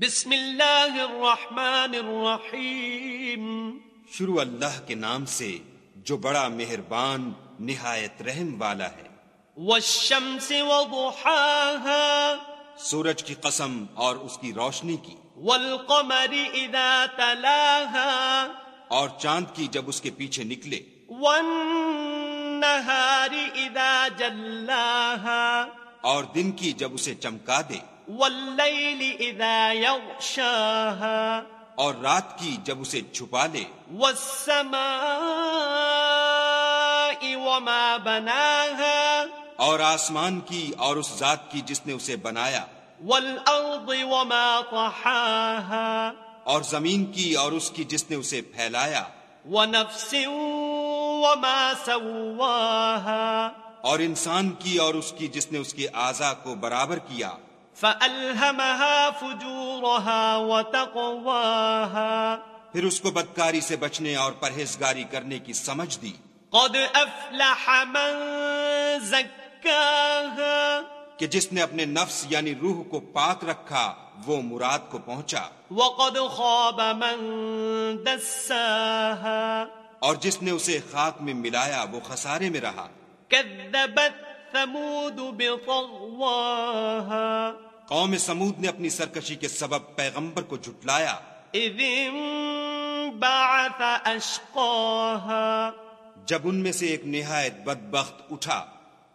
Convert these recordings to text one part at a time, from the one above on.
بسم اللہ الرحمن الرحیم۔ شروع اللہ کے نام سے جو بڑا مہربان نہایت رحم والا ہے۔ والشمس وضحاها۔ سورج کی قسم اور اس کی روشنی کی۔ والقمر اذا تلاها۔ اور چاند کی جب اس کے پیچھے نکلے۔ والنهار اذا جلاها۔ اور دن کی جب اسے چمکا دے۔ واللیل اذا یغشاها۔ اور رات کی جب اسے چھپا لے۔ والسماء وما بناها۔ اور آسمان کی اور اس ذات کی جس نے اسے بنایا۔ والارض وما طحاها۔ اور زمین کی اور اس کی جس نے اسے پھیلایا۔ ونفس وما سواها۔ اور انسان کی اور اس کی جس نے اس کے اعضا کو برابر کیا۔ فألهمها فجورها وتقواها۔ پھر اس کو بدکاری سے بچنے اور پرہیزگاری کرنے کی سمجھ دی۔ قد افلح من زکاها کہ جس نے اپنے نفس یعنی روح کو پاک رکھا وہ مراد کو پہنچا۔ وقد خاب من دساها۔ اور جس نے اسے خاک میں ملایا وہ خسارے میں رہا۔ كذبت ثمود بطغواها. قوم سمود نے اپنی سرکشی کے سبب پیغمبر کو جھٹلایا۔ اذ انبعث اشقاها جب ان میں سے ایک نہایت بدبخت اٹھا۔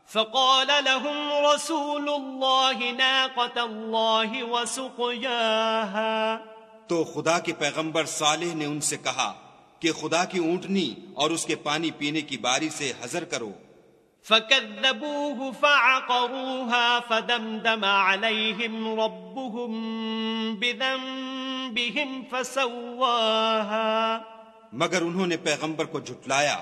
فقال لهم رسول الله ناقة الله وسقياها. تو خدا کے پیغمبر صالح نے ان سے کہا کہ خدا کی اونٹنی اور اس کے پانی پینے کی باری سے حضر کرو۔ فكذبوه فعقروها فدمدم عليهم ربهم بذنبهم فسواها مگر انہوں نے پیغمبر کو جھٹلایا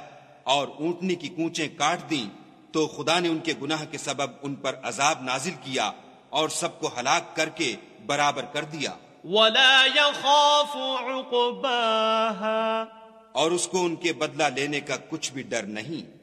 اور اونٹنی کی کوچیں کاٹ دیں تو خدا نے ان کے گناہ کے سبب ان پر عذاب نازل کیا اور سب کو ہلاک کر کے برابر کر دیا۔ ولا يخاف عقباها اور اس کو ان کے بدلہ لینے کا کچھ بھی ڈر نہیں۔